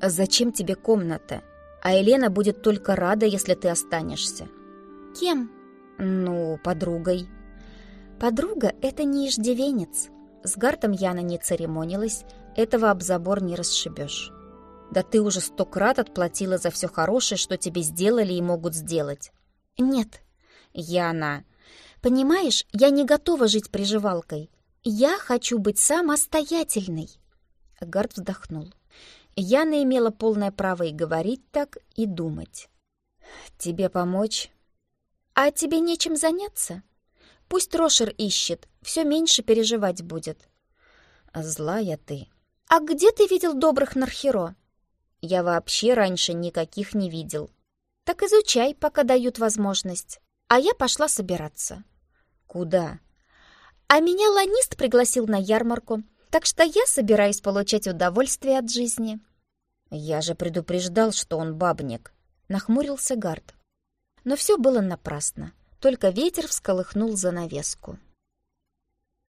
«Зачем тебе комната? А Елена будет только рада, если ты останешься». «Кем?» «Ну, подругой». «Подруга — это не иждивенец». С Гартом Яна не церемонилась, этого об забор не расшибешь. «Да ты уже сто крат отплатила за все хорошее, что тебе сделали и могут сделать». «Нет». «Яна...» «Понимаешь, я не готова жить приживалкой. Я хочу быть самостоятельной». Гард вздохнул. Яна имела полное право и говорить так, и думать. «Тебе помочь?» «А тебе нечем заняться? Пусть Рошер ищет, все меньше переживать будет». «Злая ты». «А где ты видел добрых Нархеро?» «Я вообще раньше никаких не видел». «Так изучай, пока дают возможность. А я пошла собираться». «Куда?» «А меня ланист пригласил на ярмарку, так что я собираюсь получать удовольствие от жизни». «Я же предупреждал, что он бабник», — нахмурился Гард. Но все было напрасно, только ветер всколыхнул занавеску.